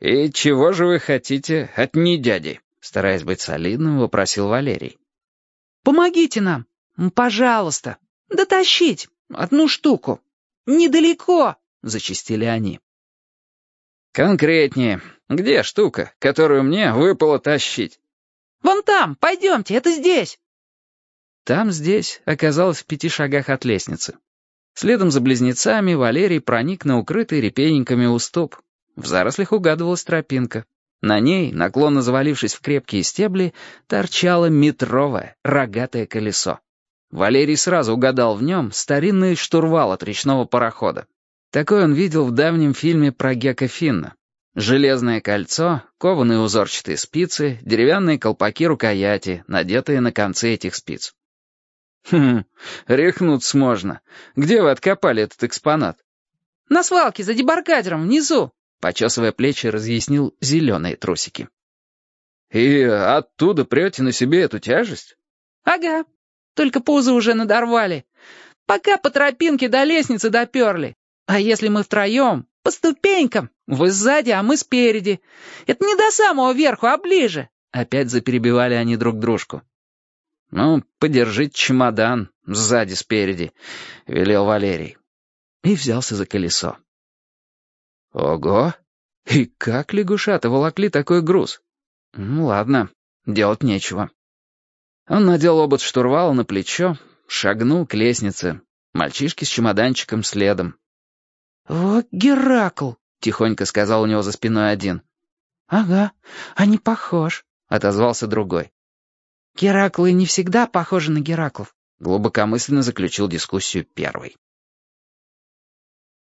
«И чего же вы хотите от недяди?» Стараясь быть солидным, вопросил Валерий. «Помогите нам, пожалуйста, дотащить одну штуку. Недалеко!» — зачистили они. «Конкретнее. Где штука, которую мне выпало тащить?» «Вон там, пойдемте, это здесь!» Там, здесь, оказалось в пяти шагах от лестницы. Следом за близнецами Валерий проник на укрытый репейниками уступ. В зарослях угадывалась тропинка. На ней, наклонно завалившись в крепкие стебли, торчало метровое, рогатое колесо. Валерий сразу угадал в нем старинный штурвал от речного парохода. Такой он видел в давнем фильме про Гека Финна. Железное кольцо, кованые узорчатые спицы, деревянные колпаки рукояти, надетые на концы этих спиц. «Хм, рехнуться можно. Где вы откопали этот экспонат?» «На свалке, за дебаркадером, внизу», — почесывая плечи, разъяснил зеленые трусики. «И оттуда прете на себе эту тяжесть?» «Ага. Только пузы уже надорвали. Пока по тропинке до лестницы доперли. А если мы втроем, по ступенькам, вы сзади, а мы спереди. Это не до самого верху, а ближе». Опять заперебивали они друг дружку. «Ну, подержите чемодан сзади-спереди», — велел Валерий. И взялся за колесо. «Ого! И как лягушата волокли такой груз? Ну, ладно, делать нечего». Он надел обод штурвала на плечо, шагнул к лестнице. Мальчишки с чемоданчиком следом. «Вот Геракл», — тихонько сказал у него за спиной один. «Ага, а не похож», — отозвался другой. «Гераклы не всегда похожи на Гераклов», — глубокомысленно заключил дискуссию первый.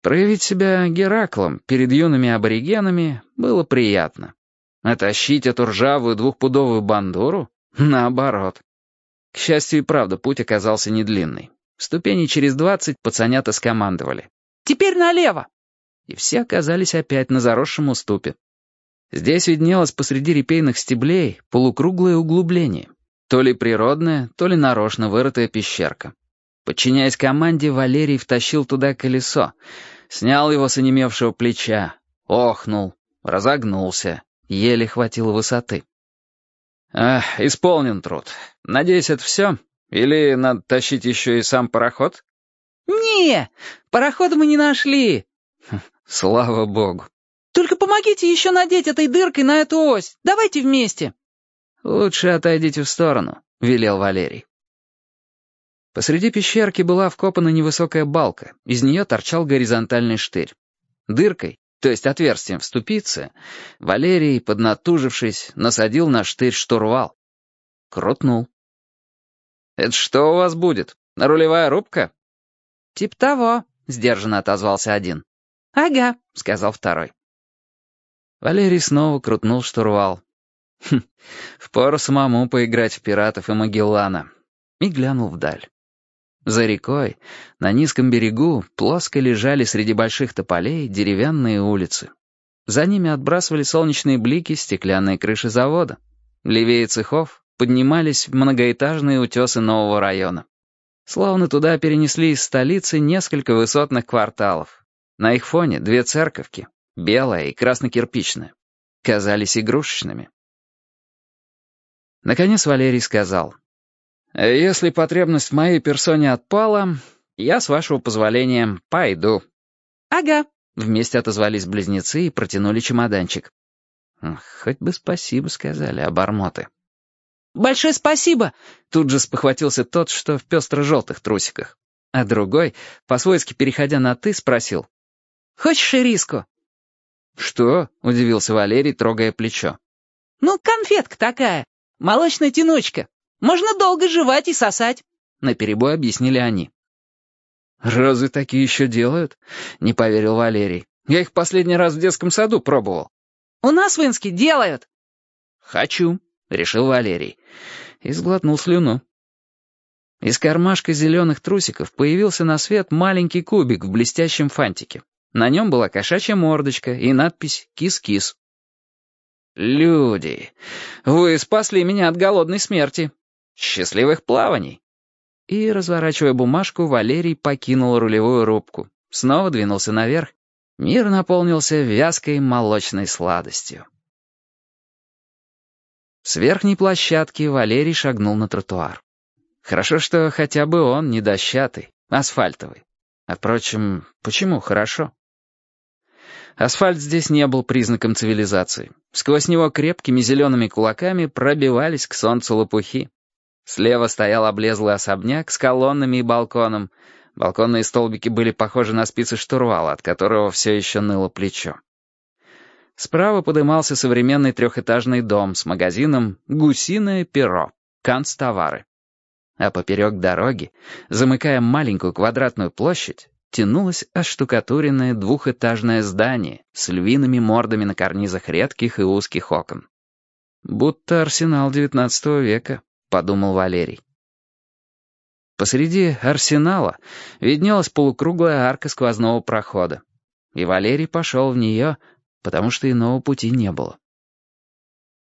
Проявить себя Гераклом перед юными аборигенами было приятно. А тащить эту ржавую двухпудовую бандуру — наоборот. К счастью и правда, путь оказался недлинный. Ступени через двадцать пацанята скомандовали. «Теперь налево!» И все оказались опять на заросшем уступе. Здесь виднелось посреди репейных стеблей полукруглое углубление. То ли природная, то ли нарочно вырытая пещерка. Подчиняясь команде, Валерий втащил туда колесо, снял его с онемевшего плеча, охнул, разогнулся, еле хватило высоты. «Ах, исполнен труд. Надеюсь, это все? Или надо тащить еще и сам пароход?» «Не, парохода мы не нашли». «Слава богу». «Только помогите еще надеть этой дыркой на эту ось. Давайте вместе». «Лучше отойдите в сторону», — велел Валерий. Посреди пещерки была вкопана невысокая балка, из нее торчал горизонтальный штырь. Дыркой, то есть отверстием в ступице, Валерий, поднатужившись, насадил на штырь штурвал. Крутнул. «Это что у вас будет? Рулевая рубка?» «Тип того», — сдержанно отозвался один. «Ага», — сказал второй. Валерий снова крутнул штурвал. Хм, впору самому поиграть в пиратов и Магеллана. И глянул вдаль. За рекой, на низком берегу, плоско лежали среди больших тополей деревянные улицы. За ними отбрасывали солнечные блики стеклянные крыши завода. Левее цехов поднимались многоэтажные утесы нового района. Словно туда перенесли из столицы несколько высотных кварталов. На их фоне две церковки, белая и краснокирпичная, казались игрушечными. Наконец Валерий сказал, «Если потребность в моей персоне отпала, я, с вашего позволения, пойду». «Ага», — вместе отозвались близнецы и протянули чемоданчик. Хоть бы спасибо сказали, обормоты. «Большое спасибо!» Тут же спохватился тот, что в пестро-желтых трусиках. А другой, по-свойски переходя на «ты», спросил. «Хочешь ириску?» «Что?» — удивился Валерий, трогая плечо. «Ну, конфетка такая. Молочная тянучка. Можно долго жевать и сосать», — наперебой объяснили они. «Разве такие еще делают?» — не поверил Валерий. «Я их последний раз в детском саду пробовал». «У нас в Инске делают». «Хочу», — решил Валерий. И сглотнул слюну. Из кармашка зеленых трусиков появился на свет маленький кубик в блестящем фантике. На нем была кошачья мордочка и надпись «Кис-кис». «Люди, вы спасли меня от голодной смерти. Счастливых плаваний!» И, разворачивая бумажку, Валерий покинул рулевую рубку. Снова двинулся наверх Мир наполнился вязкой молочной сладостью. С верхней площадки Валерий шагнул на тротуар. Хорошо, что хотя бы он не дощатый, асфальтовый. А впрочем, почему хорошо? Асфальт здесь не был признаком цивилизации. Сквозь него крепкими зелеными кулаками пробивались к солнцу лопухи. Слева стоял облезлый особняк с колоннами и балконом. Балконные столбики были похожи на спицы штурвала, от которого все еще ныло плечо. Справа подымался современный трехэтажный дом с магазином «Гусиное перо», канцтовары. А поперек дороги, замыкая маленькую квадратную площадь, тянулось оштукатуренное двухэтажное здание с львиными мордами на карнизах редких и узких окон. «Будто арсенал девятнадцатого века», — подумал Валерий. Посреди арсенала виднелась полукруглая арка сквозного прохода, и Валерий пошел в нее, потому что иного пути не было.